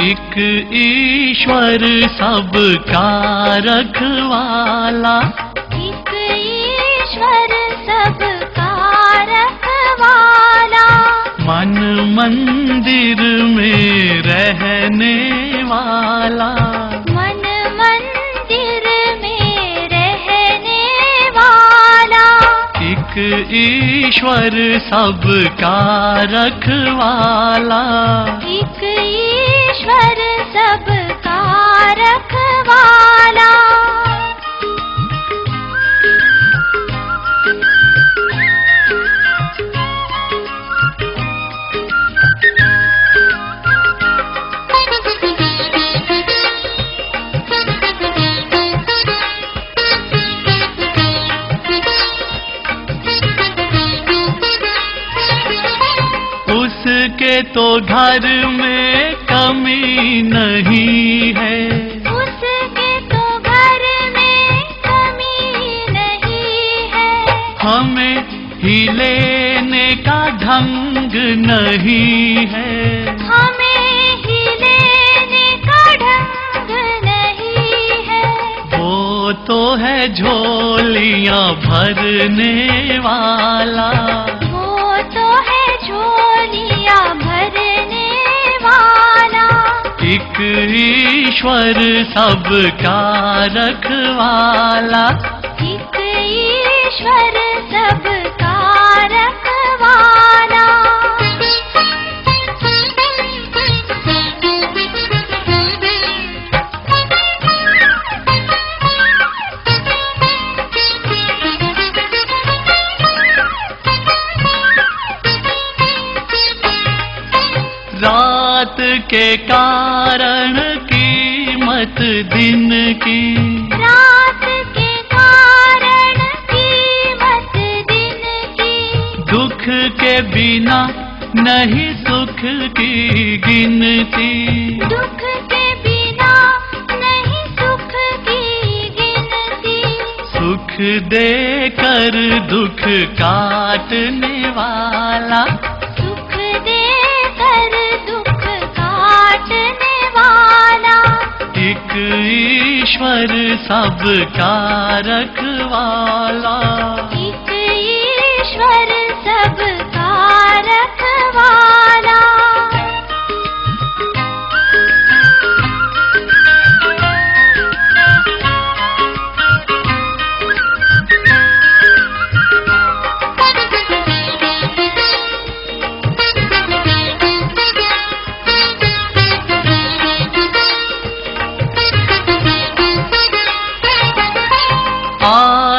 एक ईश्वर सबका रखवाला। एक ईश्वर सबका रखवाला। मन मंदिर में रहने वाला। मन मंदिर में रहने वाला। एक ईश्वर सबका रखवाला। एक ईश्वर सबका रखवाला। उसके तो घर में कमी नहीं है। उसके तो घर में कमी नहीं है। हमें ही लेने का ढंग नहीं है। हमें ही लेने का ढंग नहीं है। वो तो है झोलियाँ भरने वाला। वो तो है झोलियाँ एक ईश्वर सबका रखवाला एक ईश्वर सबका रखवाला के कारण कीमत दिन की। रात के कारण कीमत दिन की। दुख के बिना नहीं सुख की गिनती। दुख के बिना नहीं सुख की गिनती। सुख देकर दुख काटने वाला सुख देकर ईश्वर सबका रखवाला। एक ईश्वर सबका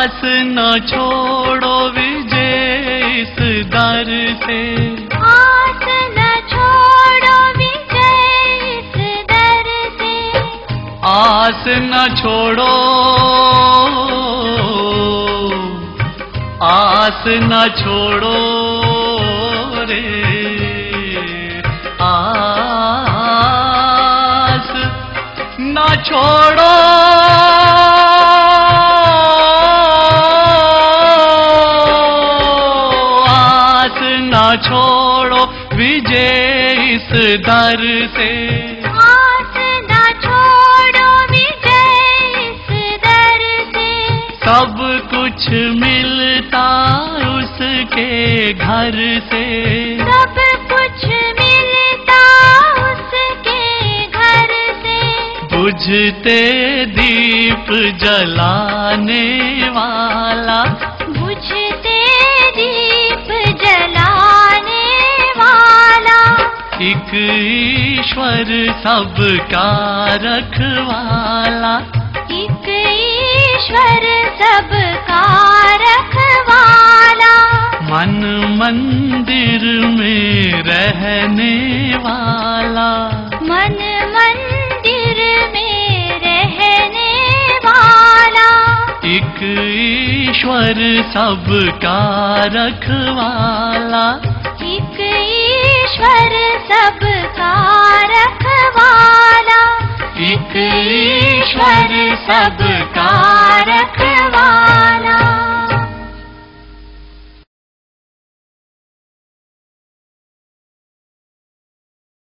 आस न छोड़ो विजय इस दर से। आस न छोड़ो विजय इस दर से। आस न छोड़ो आस न छोड़ो रे। आस न छोड़ो छोड़ो विजय इस दर से। आस न छोड़ो विजय इस दर से। सब कुछ मिलता उसके घर से। सब कुछ मिलता उसके घर से। बुझते दीप जलाने वाला एक ईश्वर सबका रखवाला। एक ईश्वर सबका रखवाला। मन मंदिर में रहने वाला। मन मंदिर में रहने वाला। एक ईश्वर सबका रखवाला ईश्वर एक ईश्वर सबका